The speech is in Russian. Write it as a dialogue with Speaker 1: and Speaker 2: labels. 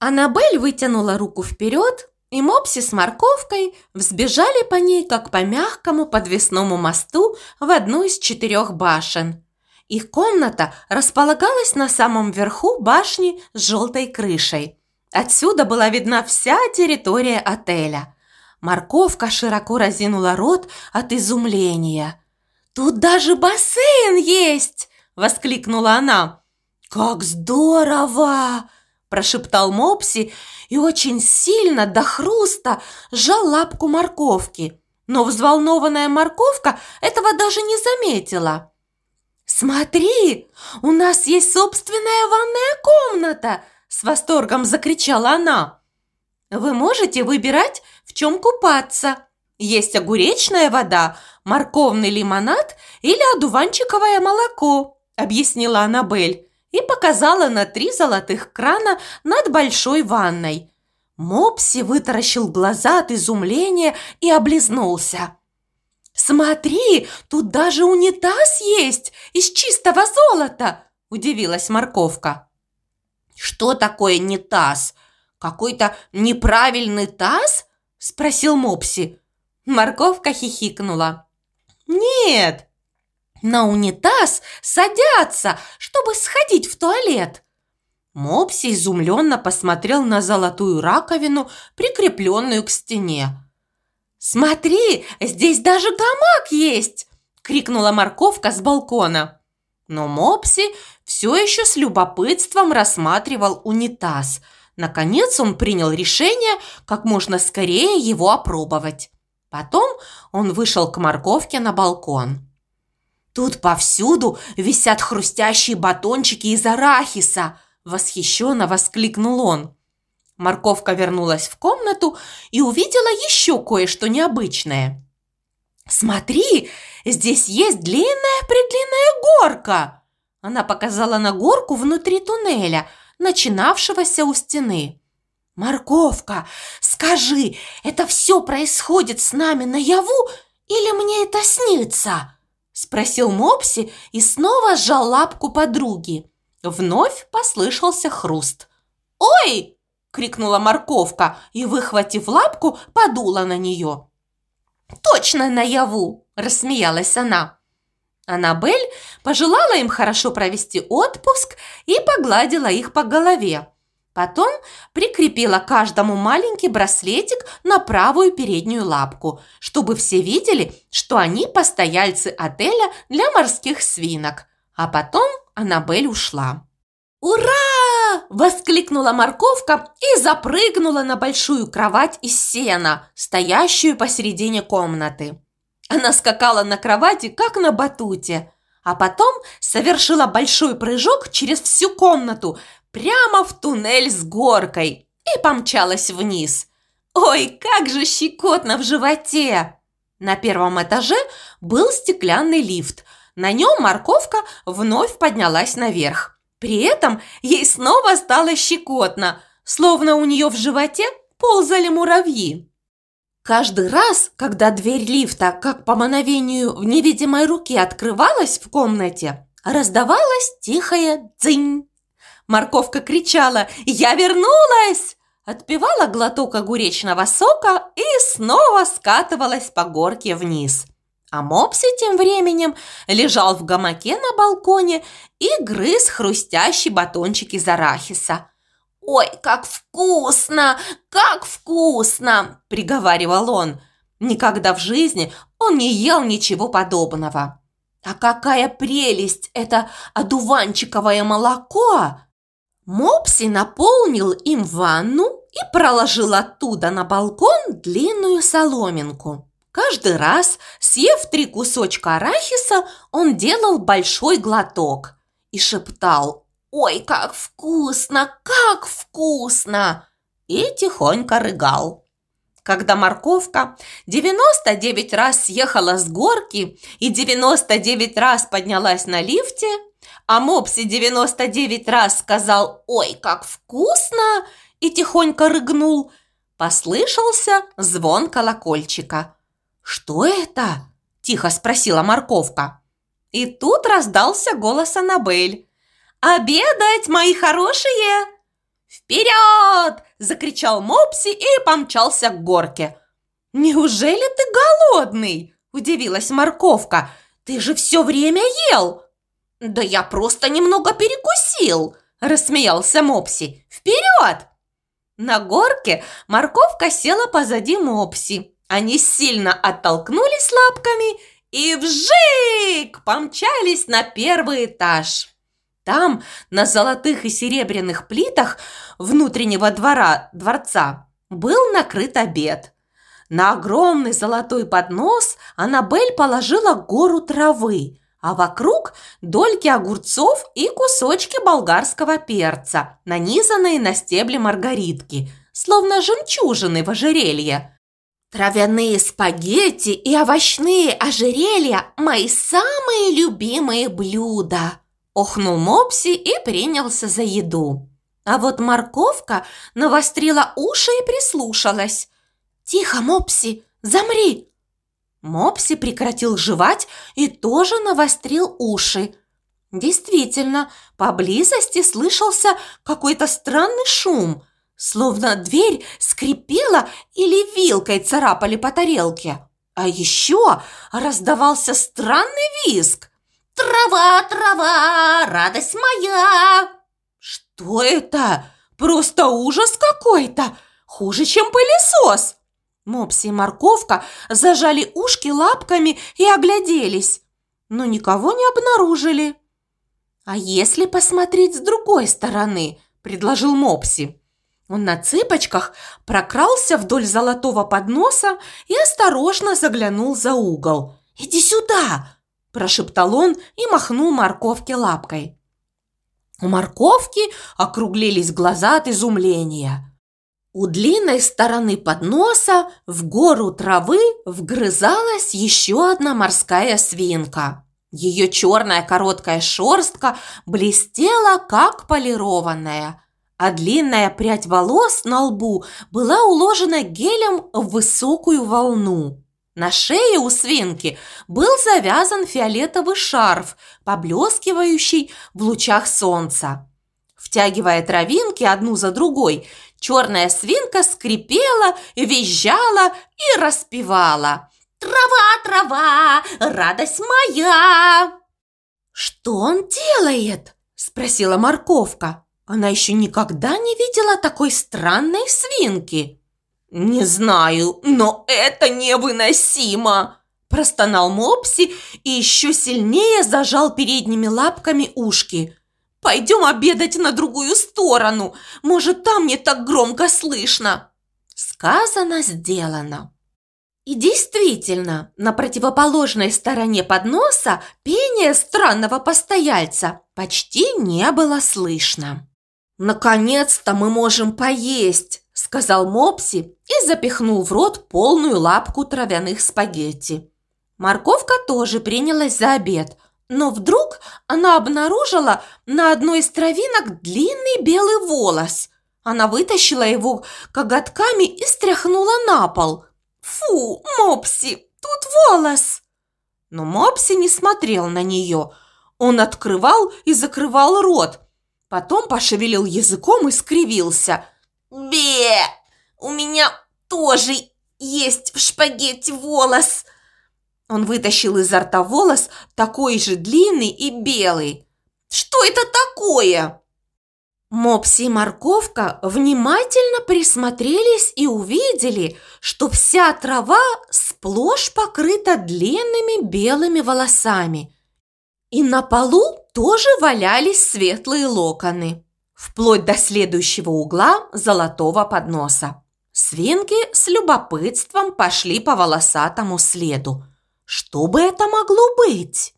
Speaker 1: Аннабель вытянула руку вперед, и Мопси с морковкой взбежали по ней, как по мягкому подвесному мосту в одну из четырех башен. Их комната располагалась на самом верху башни с желтой крышей. Отсюда была видна вся территория отеля. Морковка широко разинула рот от изумления. «Тут даже бассейн есть!» – воскликнула она. «Как здорово!» – прошептал Мопси и очень сильно до хруста сжал лапку морковки. Но взволнованная морковка этого даже не заметила. «Смотри, у нас есть собственная ванная комната!» С восторгом закричала она. «Вы можете выбирать, в чем купаться. Есть огуречная вода, морковный лимонад или одуванчиковое молоко», объяснила Аннабель и показала на три золотых крана над большой ванной. Мопси вытаращил глаза от изумления и облизнулся. «Смотри, тут даже унитаз есть из чистого золота!» – удивилась морковка. «Что такое не таз? Какой-то неправильный таз?» – спросил Мопси. Морковка хихикнула. «Нет, на унитаз садятся, чтобы сходить в туалет. Мопси изумленно посмотрел на золотую раковину, прикрепленную к стене. «Смотри, здесь даже гамак есть!» – крикнула морковка с балкона. Но Мопси все еще с любопытством рассматривал унитаз. Наконец он принял решение как можно скорее его опробовать. Потом он вышел к морковке на балкон. Тут повсюду висят хрустящие батончики из арахиса, восхищенно воскликнул он. Морковка вернулась в комнату и увидела еще кое-что необычное. «Смотри, здесь есть длинная-предлинная горка!» Она показала на горку внутри туннеля, начинавшегося у стены. «Морковка, скажи, это все происходит с нами наяву или мне это снится?» Спросил Мопси и снова сжал лапку подруги. Вновь послышался хруст. «Ой!» – крикнула морковка и, выхватив лапку, подула на нее. «Точно наяву!» – рассмеялась она. Аннабель пожелала им хорошо провести отпуск и погладила их по голове. Потом прикрепила каждому маленький браслетик на правую переднюю лапку, чтобы все видели, что они постояльцы отеля для морских свинок. А потом Аннабель ушла. «Ура!» – воскликнула морковка и запрыгнула на большую кровать из сена, стоящую посередине комнаты. Она скакала на кровати, как на батуте, а потом совершила большой прыжок через всю комнату, прямо в туннель с горкой и помчалась вниз. Ой, как же щекотно в животе! На первом этаже был стеклянный лифт. На нем морковка вновь поднялась наверх. При этом ей снова стало щекотно, словно у нее в животе ползали муравьи. Каждый раз, когда дверь лифта, как по мановению в невидимой руке, открывалась в комнате, раздавалось тихое «дзынь». Морковка кричала «Я вернулась!» Отпивала глоток огуречного сока и снова скатывалась по горке вниз. А Мопси тем временем лежал в гамаке на балконе и грыз хрустящий батончик из арахиса. «Ой, как вкусно! Как вкусно!» – приговаривал он. Никогда в жизни он не ел ничего подобного. «А какая прелесть это одуванчиковое молоко!» Мопси наполнил им ванну и проложил оттуда на балкон длинную соломинку. Каждый раз, съев три кусочка арахиса, он делал большой глоток и шептал «Ой, как вкусно! Как вкусно!» и тихонько рыгал. Когда морковка 99 раз съехала с горки и 99 раз поднялась на лифте, а Мопси 99 раз сказал «Ой, как вкусно!» и тихонько рыгнул. Послышался звон колокольчика. «Что это?» – тихо спросила морковка. И тут раздался голос Аннабель. «Обедать, мои хорошие!» «Вперед!» вперед!» – закричал Мопси и помчался к горке. «Неужели ты голодный?» – удивилась морковка. «Ты же все время ел!» «Да я просто немного перекусил!» – рассмеялся Мопси. «Вперед!» На горке морковка села позади Мопси. Они сильно оттолкнулись лапками и вжик помчались на первый этаж. Там, на золотых и серебряных плитах внутреннего двора дворца, был накрыт обед. На огромный золотой поднос Аннабель положила гору травы, а вокруг дольки огурцов и кусочки болгарского перца, нанизанные на стебли маргаритки, словно жемчужины в ожерелье. Травяные спагетти и овощные ожерелья – мои самые любимые блюда. Охнул Мопси и принялся за еду. А вот морковка навострила уши и прислушалась. «Тихо, Мопси, замри!» Мопси прекратил жевать и тоже навострил уши. Действительно, поблизости слышался какой-то странный шум, словно дверь скрипела или вилкой царапали по тарелке. А еще раздавался странный визг. «Трава, трава, радость моя!» «Что это? Просто ужас какой-то! Хуже, чем пылесос!» Мопси и Морковка зажали ушки лапками и огляделись, но никого не обнаружили. «А если посмотреть с другой стороны?» – предложил Мопси. Он на цыпочках прокрался вдоль золотого подноса и осторожно заглянул за угол. «Иди сюда!» – прошептал он и махнул морковке лапкой. У морковки округлились глаза от изумления. У длинной стороны подноса в гору травы вгрызалась еще одна морская свинка. Ее черная короткая шерстка блестела, как полированная, а длинная прядь волос на лбу была уложена гелем в высокую волну. На шее у свинки был завязан фиолетовый шарф, поблескивающий в лучах солнца. Втягивая травинки одну за другой, черная свинка скрипела, визжала и распевала. «Трава, трава, радость моя!» «Что он делает?» – спросила морковка. Она еще никогда не видела такой странной свинки. «Не знаю, но это невыносимо!» Простонал Мопси и еще сильнее зажал передними лапками ушки. Пойдем обедать на другую сторону. Может, там не так громко слышно. Сказано, сделано. И действительно, на противоположной стороне подноса пение странного постояльца почти не было слышно. «Наконец-то мы можем поесть!» – сказал Мопси и запихнул в рот полную лапку травяных спагетти. Морковка тоже принялась за обед – но вдруг она обнаружила на одной из травинок длинный белый волос. Она вытащила его коготками и стряхнула на пол. «Фу, Мопси, тут волос!» Но Мопси не смотрел на нее. Он открывал и закрывал рот. Потом пошевелил языком и скривился. «Бе! У меня тоже есть в шпагетте волос!» Он вытащил изо рта волос, такой же длинный и белый. «Что это такое?» Мопси и морковка внимательно присмотрелись и увидели, что вся трава сплошь покрыта длинными белыми волосами. И на полу тоже валялись светлые локоны, вплоть до следующего угла золотого подноса. Свинки с любопытством пошли по волосатому следу. Что бы это могло быть?